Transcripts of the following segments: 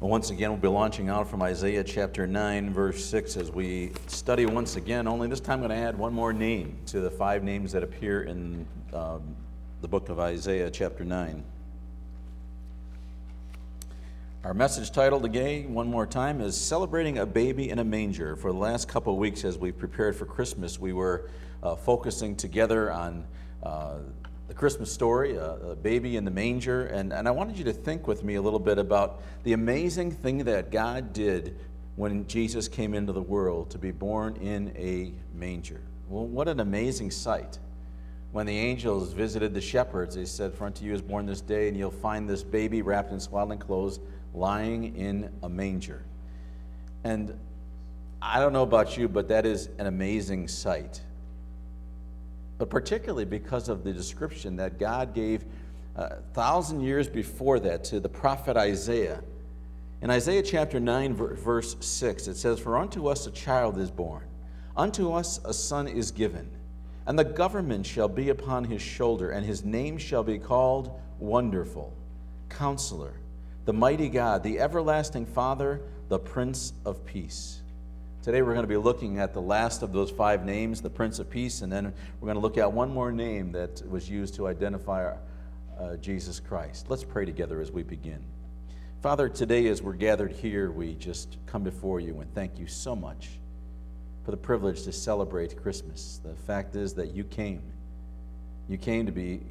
Once again, we'll be launching out from Isaiah chapter 9, verse 6, as we study once again. Only this time I'm going to add one more name to the five names that appear in um, the book of Isaiah chapter 9. Our message title today, one more time, is Celebrating a Baby in a Manger. For the last couple of weeks, as we prepared for Christmas, we were uh, focusing together on uh, the Christmas story, a, a, baby in the manger. And, and I wanted you to think with me a little bit about the amazing thing that God did when Jesus came into the world to be born in a manger. Well, what an amazing sight. When the angels visited the shepherds, they said, For unto you is born this day, and you'll find this baby wrapped in swaddling clothes lying in a manger. And I don't know about you, but that is an amazing sight but particularly because of the description that God gave a uh, thousand years before that to the prophet Isaiah. In Isaiah chapter 9, verse 6, it says, For unto us a child is born, unto us a son is given, and the government shall be upon his shoulder, and his name shall be called Wonderful, Counselor, the Mighty God, the Everlasting Father, the Prince of Peace. Today we're going to be looking at the last of those five names, the Prince of Peace, and then we're going to look at one more name that was used to identify uh, Jesus Christ. Let's pray together as we begin. Father, today as we're gathered here, we just come before you and thank you so much for the privilege to celebrate Christmas. The fact is that you came. You came to be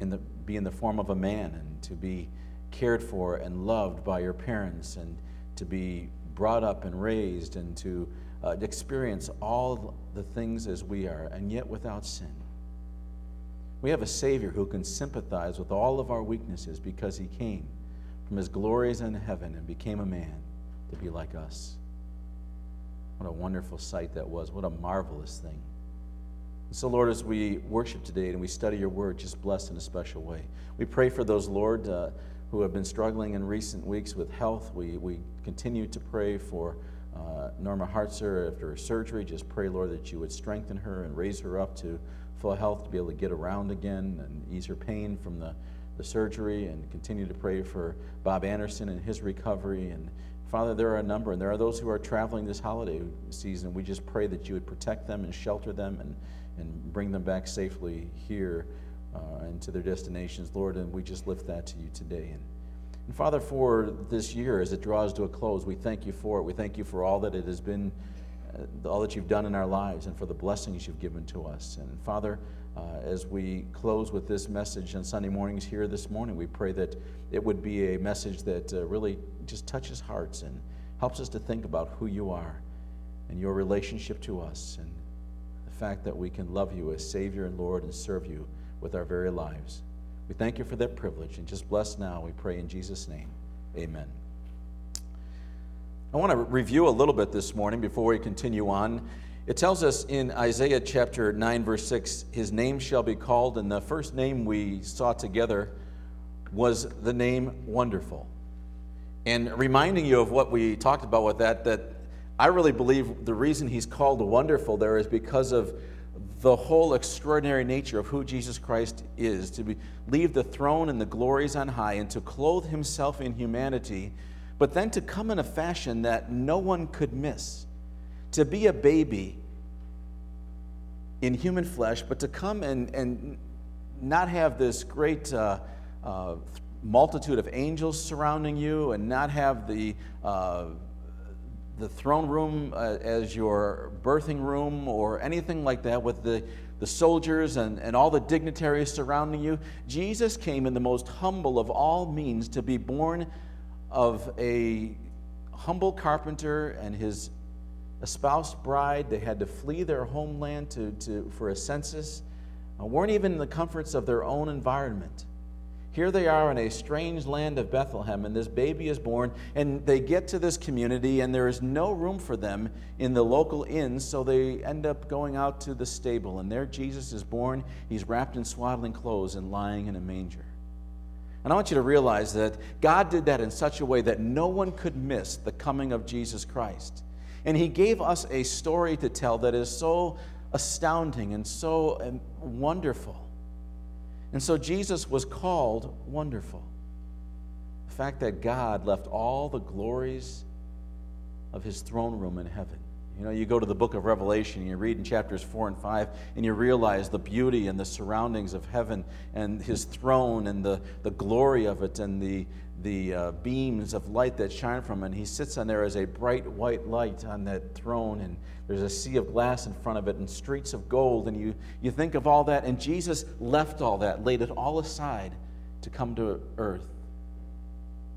in the, be in the form of a man and to be cared for and loved by your parents and to be brought up and raised and to uh, experience all the things as we are, and yet without sin. We have a Savior who can sympathize with all of our weaknesses because He came from His glories in heaven and became a man to be like us. What a wonderful sight that was. What a marvelous thing. So, Lord, as we worship today and we study your word, just bless in a special way. We pray for those, Lord. Uh, who have been struggling in recent weeks with health. We, we continue to pray for uh, Norma Hartzer after her surgery. Just pray, Lord, that you would strengthen her and raise her up to full health to be able to get around again and ease her pain from the, the surgery. And continue to pray for Bob Anderson and his recovery. And Father, there are a number, and there are those who are traveling this holiday season. We just pray that you would protect them and shelter them and, and bring them back safely here uh, and to their destinations, Lord. And we just lift that to you today. And, and Father, for this year as it draws to a close, we thank you for it. We thank you for all that it has been, uh, all that you've done in our lives, and for the blessings you've given to us. And Father, uh, as we close with this message on Sunday mornings here this morning, we pray that it would be a message that uh, really just touches hearts and helps us to think about who you are and your relationship to us and the fact that we can love you as Savior and Lord and serve you with our very lives. We thank you for that privilege and just bless now, we pray in Jesus' name. Amen. I want to review a little bit this morning before we continue on. It tells us in Isaiah chapter 9, verse 6, his name shall be called, and the first name we saw together was the name Wonderful. And reminding you of what we talked about with that, that I really believe the reason he's called Wonderful there is because of the whole extraordinary nature of who Jesus Christ is, to be, leave the throne and the glories on high, and to clothe himself in humanity, but then to come in a fashion that no one could miss. To be a baby in human flesh, but to come and, and not have this great uh, uh, multitude of angels surrounding you, and not have the uh, the throne room uh, as your birthing room or anything like that with the, the soldiers and, and all the dignitaries surrounding you. Jesus came in the most humble of all means to be born of a humble carpenter and his espoused bride. They had to flee their homeland to, to, for a census, weren't even in the comforts of their own environment. Here they are in a strange land of Bethlehem, and this baby is born, and they get to this community, and there is no room for them in the local inns, so they end up going out to the stable, and there Jesus is born. He's wrapped in swaddling clothes and lying in a manger. And I want you to realize that God did that in such a way that no one could miss the coming of Jesus Christ. And He gave us a story to tell that is so astounding and so um, wonderful and so Jesus was called wonderful. The fact that God left all the glories of his throne room in heaven. You know, you go to the book of Revelation, and you read in chapters 4 and 5, and you realize the beauty and the surroundings of heaven and his throne and the, the glory of it and the, the uh, beams of light that shine from it. And he sits on there as a bright white light on that throne, and there's a sea of glass in front of it and streets of gold. And you, you think of all that, and Jesus left all that, laid it all aside to come to earth.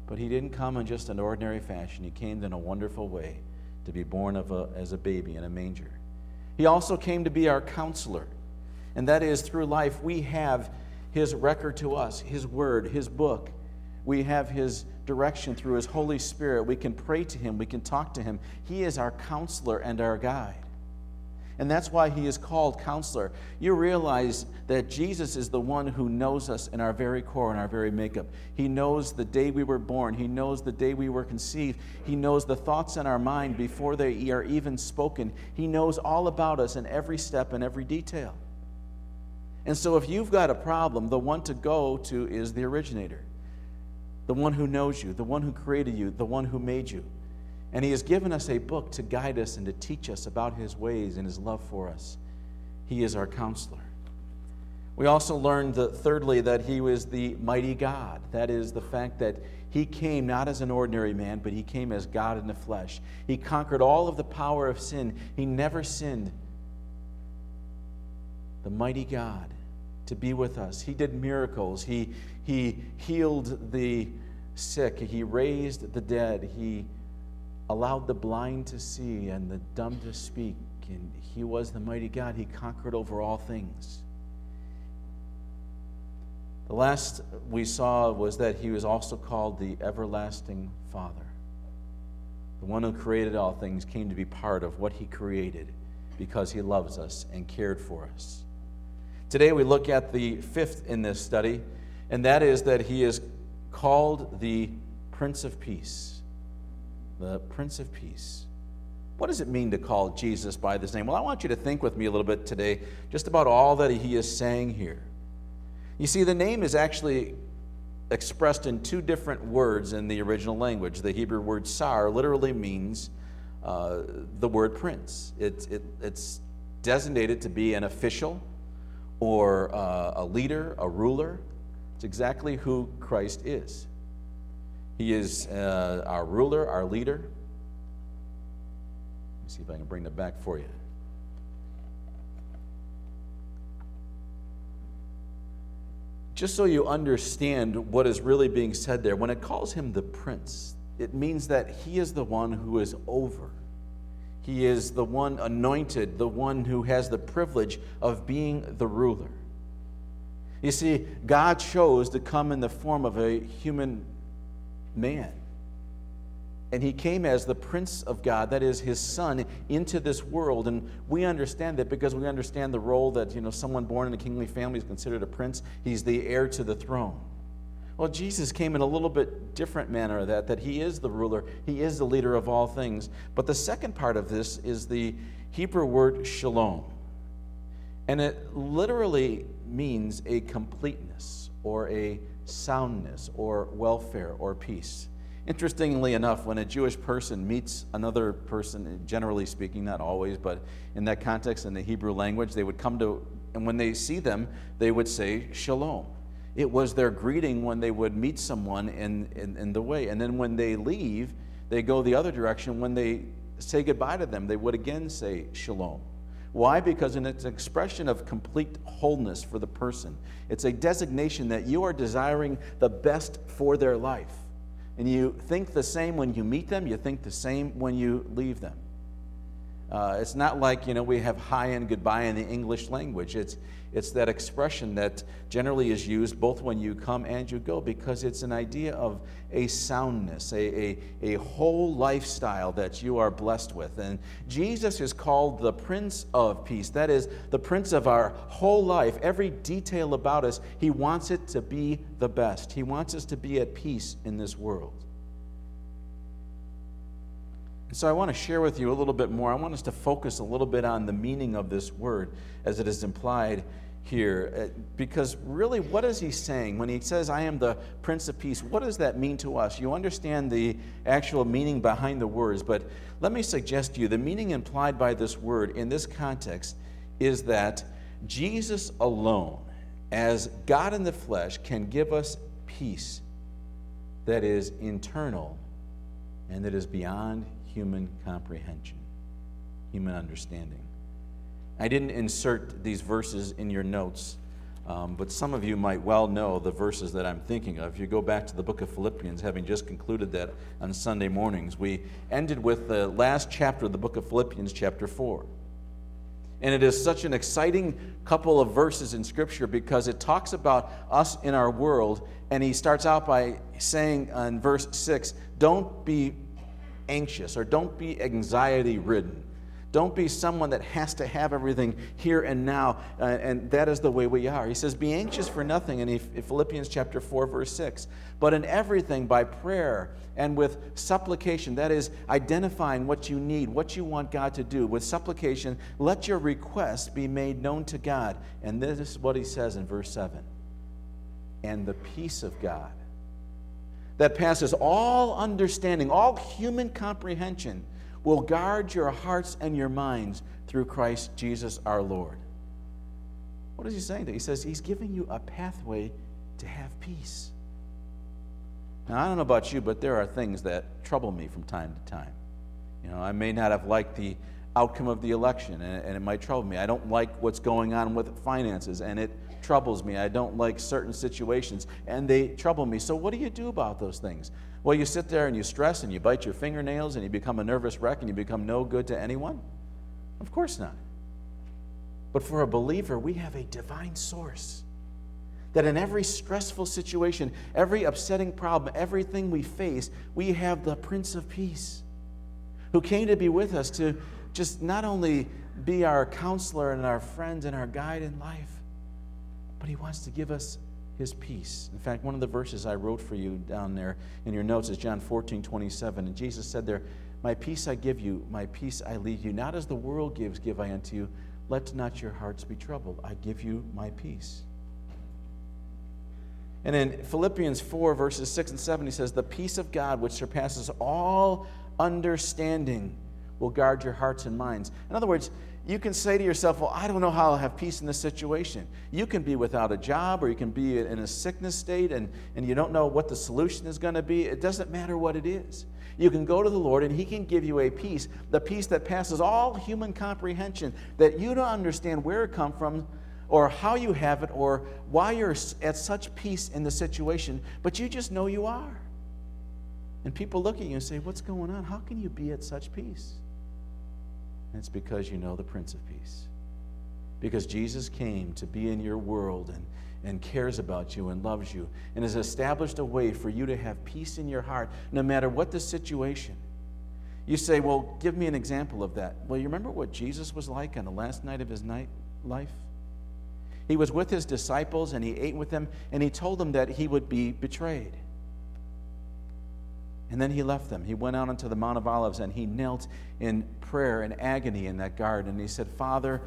But he didn't come in just an ordinary fashion, he came in a wonderful way to be born of a, as a baby in a manger. He also came to be our counselor. And that is through life, we have his record to us, his word, his book. We have his direction through his Holy Spirit. We can pray to him, we can talk to him. He is our counselor and our guide. And that's why he is called counselor. You realize that Jesus is the one who knows us in our very core and our very makeup. He knows the day we were born, he knows the day we were conceived, he knows the thoughts in our mind before they are even spoken. He knows all about us in every step and every detail. And so, if you've got a problem, the one to go to is the originator, the one who knows you, the one who created you, the one who made you. And He has given us a book to guide us and to teach us about His ways and His love for us. He is our counselor. We also learned, that, thirdly, that He was the mighty God. That is, the fact that He came not as an ordinary man, but He came as God in the flesh. He conquered all of the power of sin, He never sinned. The mighty God to be with us. He did miracles, He, he healed the sick, He raised the dead, He allowed the blind to see and the dumb to speak. And he was the mighty God. He conquered over all things. The last we saw was that he was also called the everlasting Father. The one who created all things came to be part of what he created because he loves us and cared for us. Today we look at the fifth in this study, and that is that he is called the Prince of Peace the Prince of Peace. What does it mean to call Jesus by this name? Well, I want you to think with me a little bit today just about all that he is saying here. You see, the name is actually expressed in two different words in the original language. The Hebrew word sar literally means uh, the word prince, it, it, it's designated to be an official or uh, a leader, a ruler. It's exactly who Christ is. He is uh, our ruler, our leader. Let me see if I can bring that back for you. Just so you understand what is really being said there, when it calls him the prince, it means that he is the one who is over. He is the one anointed, the one who has the privilege of being the ruler. You see, God chose to come in the form of a human man. And he came as the Prince of God, that is his son, into this world. And we understand that because we understand the role that, you know, someone born in a kingly family is considered a prince. He's the heir to the throne. Well, Jesus came in a little bit different manner of that, that he is the ruler, he is the leader of all things. But the second part of this is the Hebrew word shalom. And it literally means a completeness or a soundness or welfare or peace. Interestingly enough, when a Jewish person meets another person, generally speaking, not always, but in that context in the Hebrew language, they would come to, and when they see them, they would say shalom. It was their greeting when they would meet someone in, in, in the way. And then when they leave, they go the other direction. When they say goodbye to them, they would again say shalom. Why? Because in it's an expression of complete wholeness for the person. It's a designation that you are desiring the best for their life. And you think the same when you meet them, you think the same when you leave them. Uh, it's not like, you know, we have hi and goodbye in the English language. It's, it's that expression that generally is used both when you come and you go because it's an idea of a soundness, a, a, a whole lifestyle that you are blessed with. And Jesus is called the Prince of Peace. That is, the Prince of our whole life. Every detail about us, He wants it to be the best. He wants us to be at peace in this world. So I want to share with you a little bit more. I want us to focus a little bit on the meaning of this word as it is implied here uh, because really, what is he saying when he says, I am the Prince of Peace? What does that mean to us? You understand the actual meaning behind the words, but let me suggest to you the meaning implied by this word in this context is that Jesus alone, as God in the flesh, can give us peace that is internal and that is beyond human comprehension, human understanding. I didn't insert these verses in your notes, um, but some of you might well know the verses that I'm thinking of. If you go back to the book of Philippians, having just concluded that on Sunday mornings, we ended with the last chapter of the book of Philippians, chapter 4. And it is such an exciting couple of verses in Scripture because it talks about us in our world. And he starts out by saying in verse 6 don't be anxious or don't be anxiety ridden. Don't be someone that has to have everything here and now, uh, and that is the way we are. He says, Be anxious for nothing in Philippians chapter 4, verse 6, but in everything by prayer and with supplication, that is, identifying what you need, what you want God to do. With supplication, let your requests be made known to God. And this is what he says in verse 7 And the peace of God that passes all understanding, all human comprehension will guard your hearts and your minds through Christ Jesus our Lord. What is he saying there? He says he's giving you a pathway to have peace. Now, I don't know about you, but there are things that trouble me from time to time. You know, I may not have liked the outcome of the election, and, and it might trouble me. I don't like what's going on with finances, and it troubles me. I don't like certain situations, and they trouble me. So, what do you do about those things? Well, you sit there and you stress and you bite your fingernails and you become a nervous wreck and you become no good to anyone? Of course not. But for a believer, we have a divine source that in every stressful situation, every upsetting problem, everything we face, we have the Prince of Peace who came to be with us to just not only be our counselor and our friend and our guide in life, but he wants to give us his peace. In fact, one of the verses I wrote for you down there in your notes is John 14, 27. And Jesus said there, My peace I give you, my peace I leave you. Not as the world gives, give I unto you. Let not your hearts be troubled. I give you my peace. And in Philippians 4, verses 6 and 7, he says, The peace of God, which surpasses all understanding, will guard your hearts and minds. In other words, you can say to yourself, Well, I don't know how I'll have peace in this situation. You can be without a job or you can be in a sickness state and, and you don't know what the solution is going to be. It doesn't matter what it is. You can go to the Lord and He can give you a peace, the peace that passes all human comprehension, that you don't understand where it comes from or how you have it or why you're at such peace in the situation, but you just know you are. And people look at you and say, What's going on? How can you be at such peace? And it's because you know the Prince of Peace. Because Jesus came to be in your world and, and cares about you and loves you and has established a way for you to have peace in your heart no matter what the situation. You say, Well, give me an example of that. Well, you remember what Jesus was like on the last night of his night life? He was with his disciples and he ate with them and he told them that he would be betrayed. And then he left them. He went out onto the Mount of Olives and he knelt in prayer and agony in that garden. And he said, Father,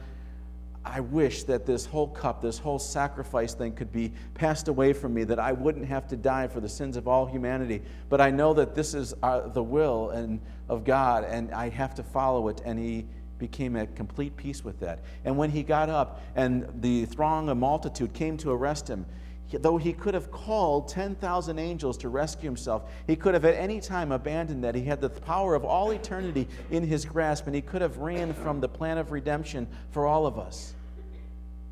I wish that this whole cup, this whole sacrifice thing could be passed away from me, that I wouldn't have to die for the sins of all humanity. But I know that this is uh, the will and, of God, and I have to follow it. And he became at complete peace with that. And when he got up and the throng of multitude came to arrest him, though he could have called 10,000 angels to rescue himself, he could have at any time abandoned that. He had the power of all eternity in his grasp, and he could have ran from the plan of redemption for all of us.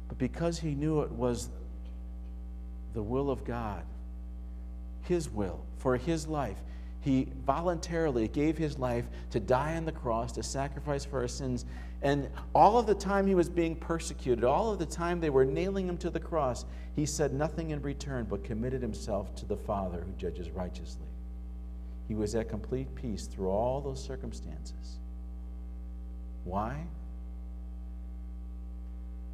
But because he knew it was the will of God, his will for his life, he voluntarily gave his life to die on the cross, to sacrifice for our sins, and all of the time he was being persecuted, all of the time they were nailing him to the cross, he said nothing in return but committed himself to the Father who judges righteously. He was at complete peace through all those circumstances. Why?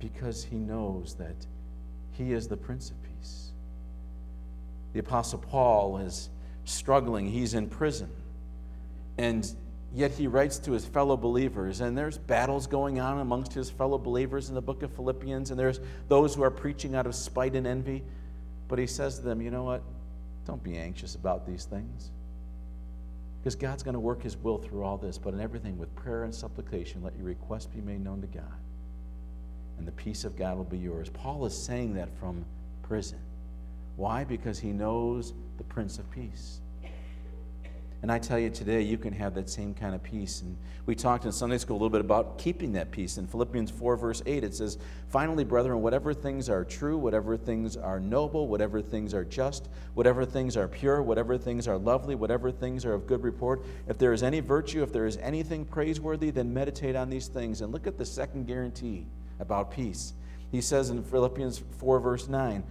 Because he knows that he is the Prince of Peace. The Apostle Paul is struggling, he's in prison. And yet he writes to his fellow believers, and there's battles going on amongst his fellow believers in the book of Philippians, and there's those who are preaching out of spite and envy. But he says to them, You know what? Don't be anxious about these things. Because God's going to work his will through all this, but in everything with prayer and supplication, let your requests be made known to God. And the peace of God will be yours. Paul is saying that from prison. Why? Because he knows the Prince of Peace. And I tell you today, you can have that same kind of peace. And we talked in Sunday school a little bit about keeping that peace. In Philippians 4, verse 8, it says, Finally, brethren, whatever things are true, whatever things are noble, whatever things are just, whatever things are pure, whatever things are lovely, whatever things are of good report, if there is any virtue, if there is anything praiseworthy, then meditate on these things. And look at the second guarantee about peace. He says in Philippians 4, verse 9,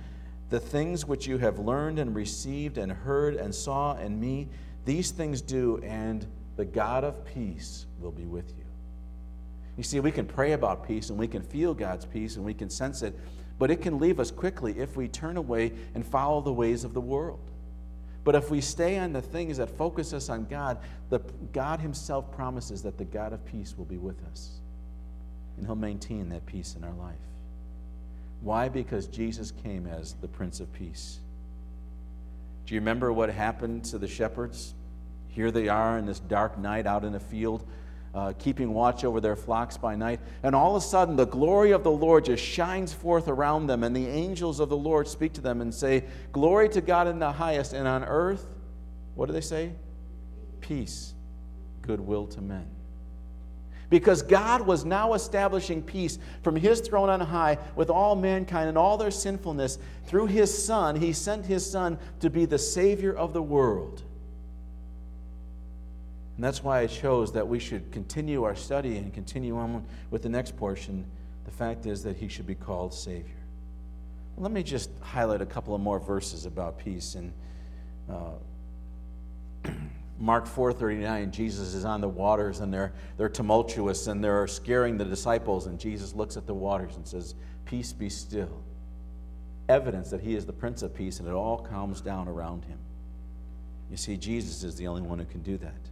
The things which you have learned and received and heard and saw in me, these things do, and the God of peace will be with you. You see, we can pray about peace and we can feel God's peace and we can sense it, but it can leave us quickly if we turn away and follow the ways of the world. But if we stay on the things that focus us on God, the, God Himself promises that the God of peace will be with us. And He'll maintain that peace in our life. Why? Because Jesus came as the Prince of Peace. Do you remember what happened to the shepherds? Here they are in this dark night out in a field, uh, keeping watch over their flocks by night. And all of a sudden, the glory of the Lord just shines forth around them, and the angels of the Lord speak to them and say, Glory to God in the highest, and on earth, what do they say? Peace, goodwill to men because God was now establishing peace from his throne on high with all mankind and all their sinfulness. Through his Son, he sent his Son to be the Savior of the world. And that's why I chose that we should continue our study and continue on with the next portion. The fact is that he should be called Savior. Let me just highlight a couple of more verses about peace. And uh, Mark 4:39, Jesus is on the waters and they're, they're tumultuous and they're scaring the disciples, and Jesus looks at the waters and says, Peace be still. Evidence that he is the Prince of Peace and it all calms down around him. You see, Jesus is the only one who can do that.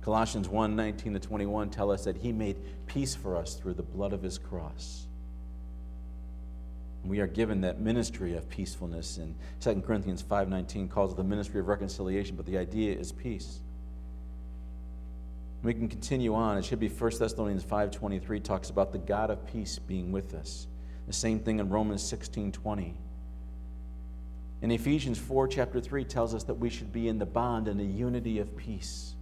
Colossians 1:19 to 21 tell us that he made peace for us through the blood of his cross. We are given that ministry of peacefulness. And 2 Corinthians 5.19 calls it the ministry of reconciliation, but the idea is peace. We can continue on. It should be 1 Thessalonians 5.23 talks about the God of peace being with us. The same thing in Romans 16.20. And Ephesians 4, chapter 3, tells us that we should be in the bond and the unity of peace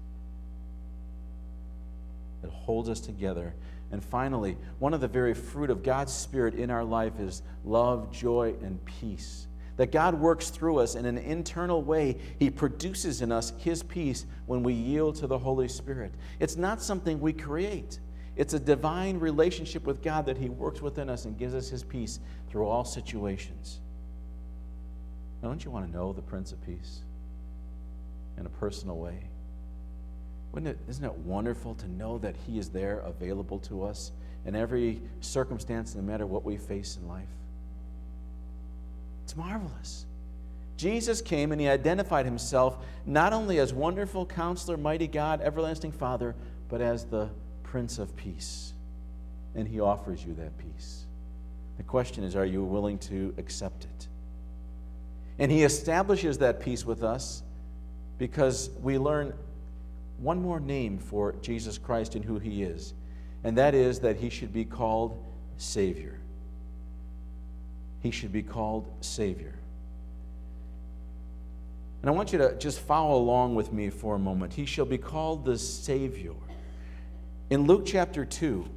that holds us together and finally, one of the very fruit of God's Spirit in our life is love, joy, and peace. That God works through us in an internal way. He produces in us His peace when we yield to the Holy Spirit. It's not something we create, it's a divine relationship with God that He works within us and gives us His peace through all situations. Now, don't you want to know the Prince of Peace in a personal way? Wouldn't it, isn't it wonderful to know that He is there available to us in every circumstance, no matter what we face in life? It's marvelous. Jesus came and He identified Himself not only as wonderful counselor, mighty God, everlasting Father, but as the Prince of Peace. And He offers you that peace. The question is, are you willing to accept it? And He establishes that peace with us because we learn one more name for Jesus Christ and who he is, and that is that he should be called Savior. He should be called Savior. And I want you to just follow along with me for a moment. He shall be called the Savior. In Luke chapter 2,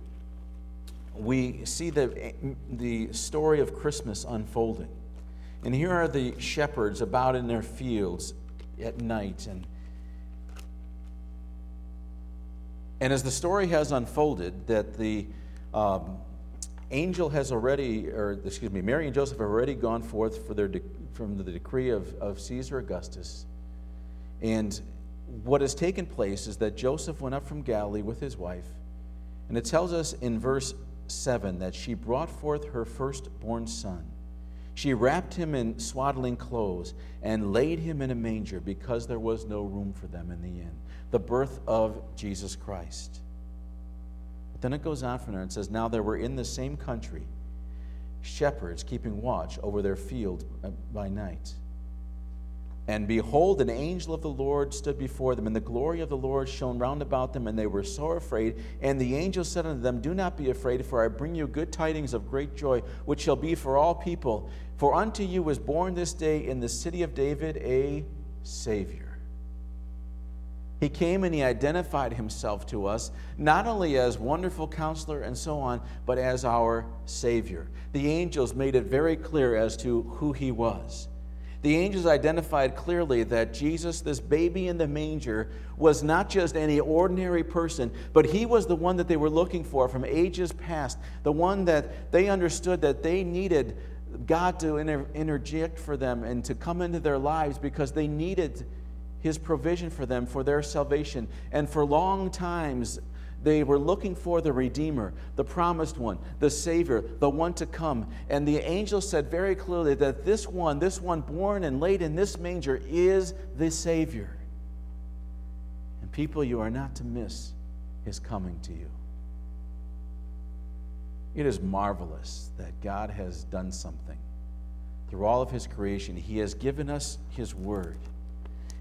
we see the, the story of Christmas unfolding. And here are the shepherds about in their fields at night, and And as the story has unfolded, that the um, angel has already, or excuse me, Mary and Joseph have already gone forth for their de- from the decree of, of Caesar Augustus. And what has taken place is that Joseph went up from Galilee with his wife. And it tells us in verse 7 that she brought forth her firstborn son. She wrapped him in swaddling clothes and laid him in a manger because there was no room for them in the inn. The birth of Jesus Christ. But then it goes on from there and says, Now there were in the same country shepherds keeping watch over their field uh, by night. And behold, an angel of the Lord stood before them, and the glory of the Lord shone round about them, and they were so afraid. And the angel said unto them, Do not be afraid, for I bring you good tidings of great joy, which shall be for all people. For unto you was born this day in the city of David a Savior. He came and he identified himself to us, not only as wonderful counselor and so on, but as our Savior. The angels made it very clear as to who he was. The angels identified clearly that Jesus, this baby in the manger, was not just any ordinary person, but he was the one that they were looking for from ages past, the one that they understood that they needed God to inter- interject for them and to come into their lives because they needed his provision for them for their salvation. And for long times, they were looking for the Redeemer, the promised one, the Savior, the one to come. And the angel said very clearly that this one, this one born and laid in this manger, is the Savior. And people, you are not to miss his coming to you. It is marvelous that God has done something. Through all of his creation, he has given us his word.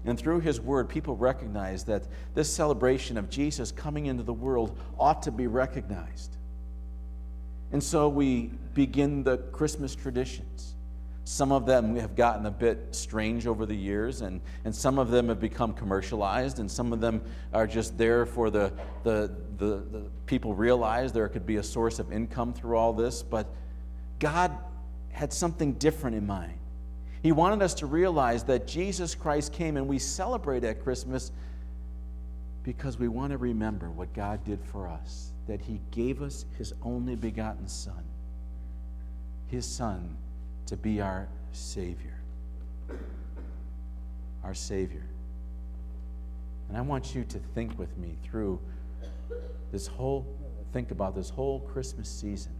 And through his word, people recognize that this celebration of Jesus coming into the world ought to be recognized. And so we begin the Christmas traditions. Some of them have gotten a bit strange over the years, and, and some of them have become commercialized, and some of them are just there for the, the, the, the people realize there could be a source of income through all this. But God had something different in mind. He wanted us to realize that Jesus Christ came and we celebrate at Christmas because we want to remember what God did for us, that He gave us His only begotten Son, His Son to be our Savior. Our Savior. And I want you to think with me through this whole, think about this whole Christmas season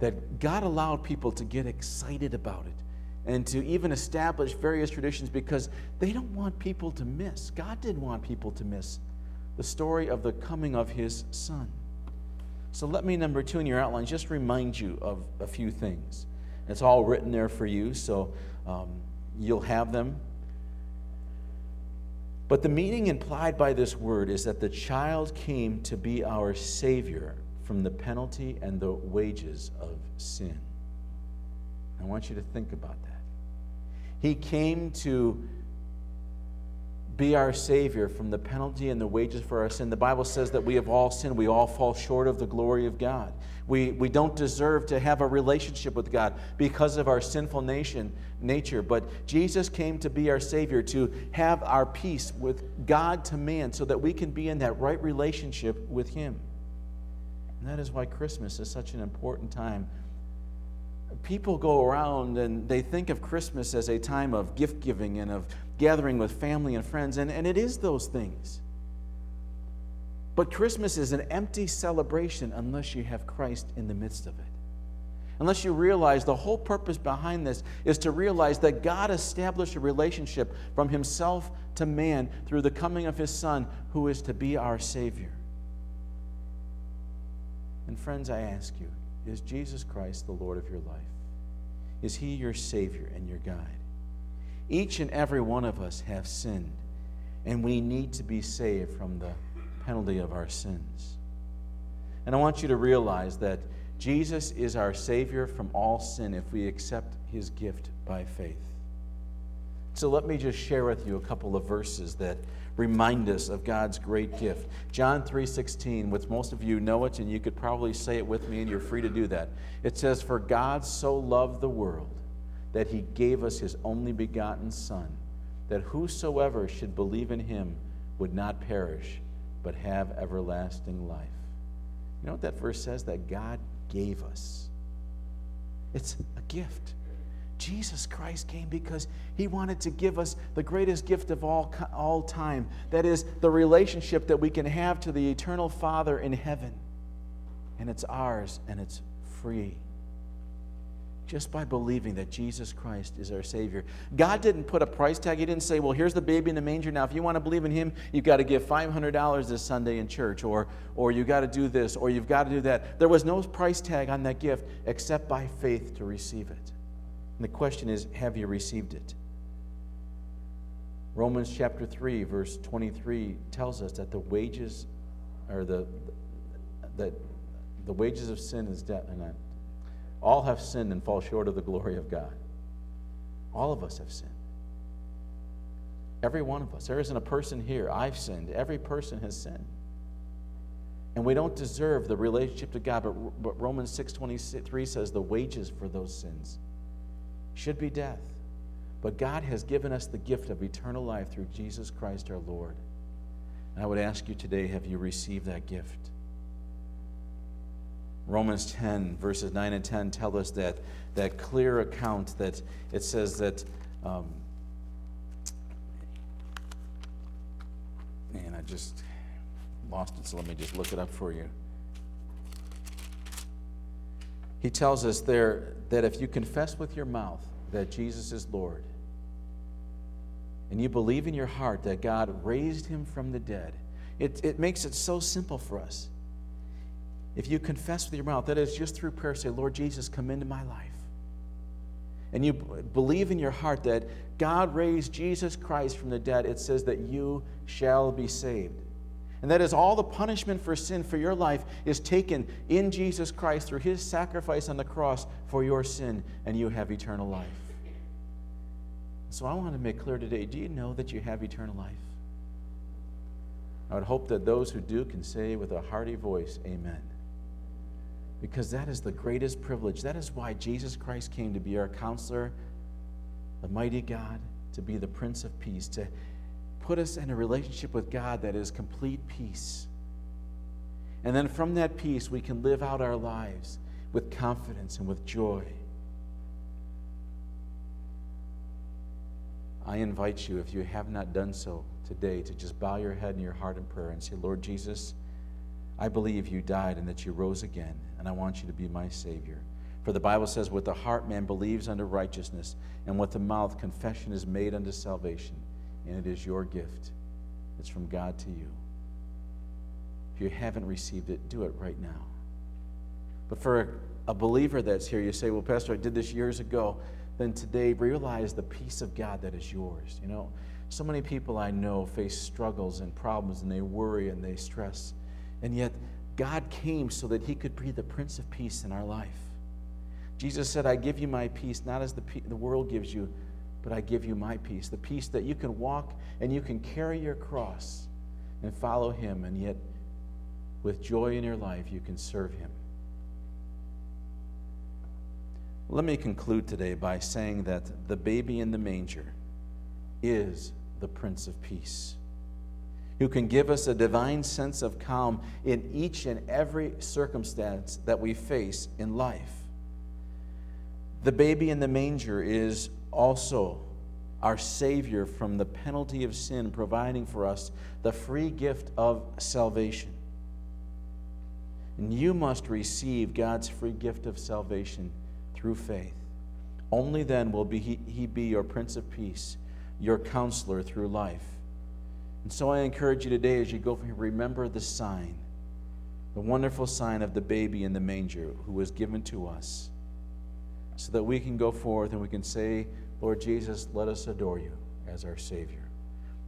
that God allowed people to get excited about it and to even establish various traditions because they don't want people to miss. God didn't want people to miss the story of the coming of his son. So let me, number two in your outline, just remind you of a few things. It's all written there for you, so um, you'll have them. But the meaning implied by this word is that the child came to be our Savior from the penalty and the wages of sin. I want you to think about that. He came to be our Savior from the penalty and the wages for our sin. The Bible says that we have all sinned. We all fall short of the glory of God. We, we don't deserve to have a relationship with God because of our sinful nation, nature. But Jesus came to be our Savior, to have our peace with God to man, so that we can be in that right relationship with Him. And that is why Christmas is such an important time. People go around and they think of Christmas as a time of gift giving and of gathering with family and friends, and, and it is those things. But Christmas is an empty celebration unless you have Christ in the midst of it. Unless you realize the whole purpose behind this is to realize that God established a relationship from Himself to man through the coming of His Son, who is to be our Savior. And friends, I ask you, is Jesus Christ the Lord of your life? Is he your Savior and your guide? Each and every one of us have sinned, and we need to be saved from the penalty of our sins. And I want you to realize that Jesus is our Savior from all sin if we accept his gift by faith. So let me just share with you a couple of verses that remind us of God's great gift. John 3:16, which most of you know it and you could probably say it with me and you're free to do that. It says for God so loved the world that he gave us his only begotten son that whosoever should believe in him would not perish but have everlasting life. You know what that verse says that God gave us. It's a gift. Jesus Christ came because he wanted to give us the greatest gift of all, all time. That is, the relationship that we can have to the eternal Father in heaven. And it's ours and it's free. just by believing that Jesus Christ is our Savior. God didn't put a price tag. He didn't say, well, here's the baby in the manger. Now, if you want to believe in Him, you've got to give $500 this Sunday in church, or, or you've got to do this, or you've got to do that. There was no price tag on that gift except by faith to receive it. And the question is, have you received it? Romans chapter 3, verse 23 tells us that the wages, or the, that the wages of sin is death. And all have sinned and fall short of the glory of God. All of us have sinned. Every one of us. There isn't a person here. I've sinned. Every person has sinned. And we don't deserve the relationship to God, but, but Romans 6.23 says the wages for those sins should be death. But God has given us the gift of eternal life through Jesus Christ our Lord. And I would ask you today have you received that gift? Romans 10, verses 9 and 10 tell us that, that clear account that it says that. Um, man, I just lost it, so let me just look it up for you. He tells us there that if you confess with your mouth that Jesus is Lord, and you believe in your heart that God raised him from the dead, it, it makes it so simple for us. If you confess with your mouth, that is just through prayer, say, Lord Jesus, come into my life. And you believe in your heart that God raised Jesus Christ from the dead, it says that you shall be saved. And that is all the punishment for sin for your life is taken in Jesus Christ through his sacrifice on the cross for your sin, and you have eternal life. So I want to make clear today do you know that you have eternal life? I would hope that those who do can say with a hearty voice, Amen because that is the greatest privilege. That is why Jesus Christ came to be our counselor, the mighty God, to be the Prince of Peace, to put us in a relationship with God that is complete peace. And then from that peace, we can live out our lives with confidence and with joy. I invite you, if you have not done so today, to just bow your head and your heart in prayer and say, Lord Jesus, I believe you died and that you rose again, and I want you to be my Savior. For the Bible says, with the heart man believes unto righteousness, and with the mouth confession is made unto salvation. And it is your gift. It's from God to you. If you haven't received it, do it right now. But for a believer that's here, you say, Well, Pastor, I did this years ago. Then today, realize the peace of God that is yours. You know, so many people I know face struggles and problems, and they worry and they stress. And yet, God came so that he could be the Prince of Peace in our life. Jesus said, I give you my peace, not as the, the world gives you, but I give you my peace. The peace that you can walk and you can carry your cross and follow him, and yet, with joy in your life, you can serve him. Let me conclude today by saying that the baby in the manger is the Prince of Peace who can give us a divine sense of calm in each and every circumstance that we face in life. The baby in the manger is also our Savior from the penalty of sin, providing for us the free gift of salvation. And you must receive God's free gift of salvation through faith. Only then will be he, he be your Prince of Peace, your counselor through life. And so I encourage you today as you go from here, remember the sign, the wonderful sign of the baby in the manger who was given to us, so that we can go forth and we can say, Lord Jesus, let us adore you as our Savior.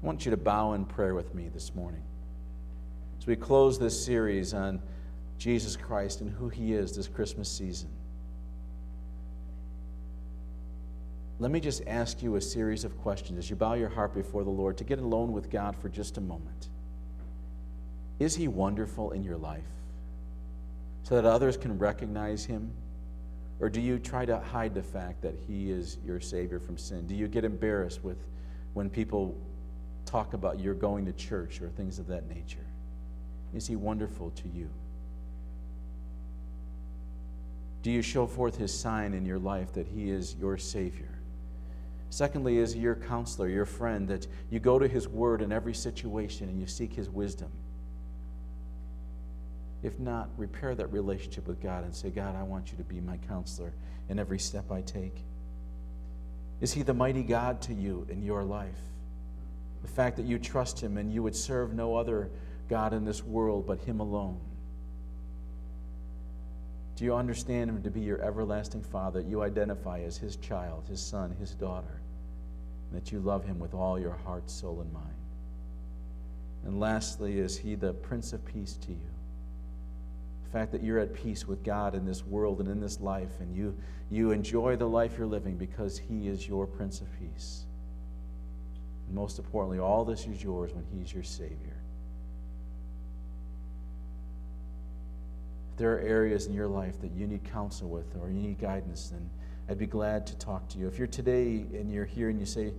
I want you to bow in prayer with me this morning. As we close this series on Jesus Christ and who He is this Christmas season. let me just ask you a series of questions as you bow your heart before the Lord to get alone with God for just a moment. Is He wonderful in your life so that others can recognize Him? Or do you try to hide the fact that He is your Savior from sin? Do you get embarrassed with when people talk about you're going to church or things of that nature? Is He wonderful to you? Do you show forth His sign in your life that He is your Savior? Secondly, is he your counselor, your friend, that you go to his word in every situation and you seek his wisdom. If not, repair that relationship with God and say, God, I want you to be my counselor in every step I take. Is He the mighty God to you in your life? The fact that you trust Him and you would serve no other God in this world but Him alone. Do you understand Him to be your everlasting Father? You identify as His child, His son, His daughter, and that you love Him with all your heart, soul, and mind. And lastly, is He the Prince of Peace to you? Fact that you're at peace with God in this world and in this life, and you, you enjoy the life you're living because He is your Prince of Peace. And most importantly, all this is yours when He's your Savior. If there are areas in your life that you need counsel with or you need guidance, then I'd be glad to talk to you. If you're today and you're here and you say,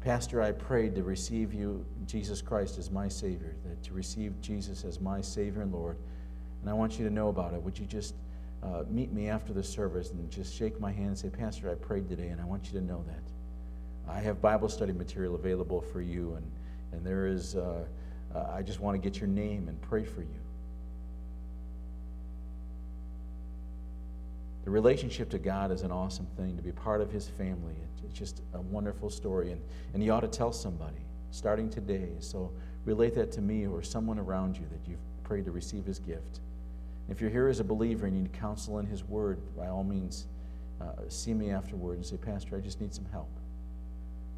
Pastor, I prayed to receive you, Jesus Christ, as my Savior, that to receive Jesus as my Savior and Lord. And I want you to know about it. Would you just uh, meet me after the service and just shake my hand and say, Pastor, I prayed today, and I want you to know that. I have Bible study material available for you, and, and there is, uh, uh, I just want to get your name and pray for you. The relationship to God is an awesome thing to be part of His family. It's just a wonderful story, and, and you ought to tell somebody starting today. So relate that to me or someone around you that you've prayed to receive His gift. If you're here as a believer and you need counsel in His Word, by all means, uh, see me afterward and say, Pastor, I just need some help.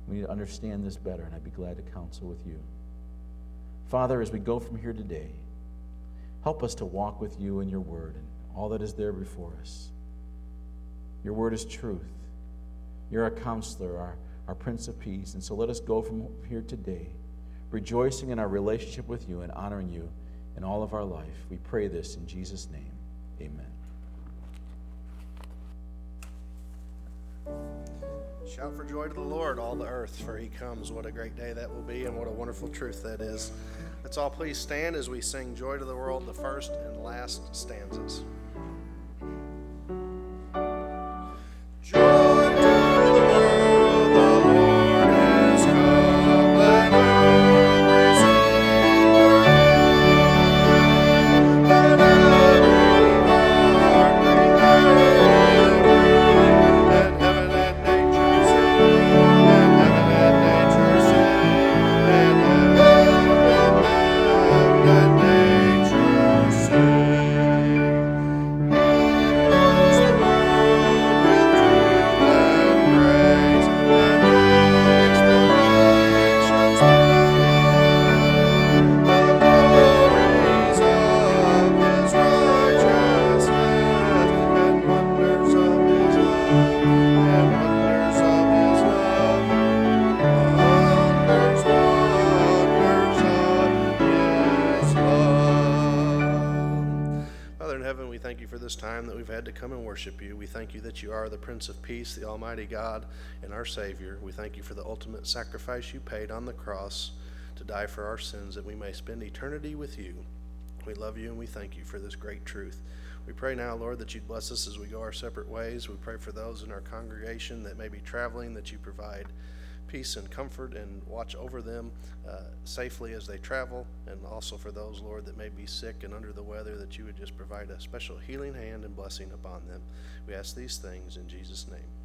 We need to understand this better, and I'd be glad to counsel with you. Father, as we go from here today, help us to walk with you in your Word and all that is there before us. Your Word is truth. You're a counselor, our, our Prince of Peace. And so let us go from here today, rejoicing in our relationship with you and honoring you in all of our life. We pray this in Jesus' name. Amen. Shout for joy to the Lord, all the earth, for he comes. What a great day that will be, and what a wonderful truth that is. Let's all please stand as we sing Joy to the World, the first and last stanzas. Our Savior. We thank you for the ultimate sacrifice you paid on the cross to die for our sins that we may spend eternity with you. We love you and we thank you for this great truth. We pray now, Lord, that you'd bless us as we go our separate ways. We pray for those in our congregation that may be traveling, that you provide peace and comfort and watch over them uh, safely as they travel. And also for those, Lord, that may be sick and under the weather, that you would just provide a special healing hand and blessing upon them. We ask these things in Jesus' name.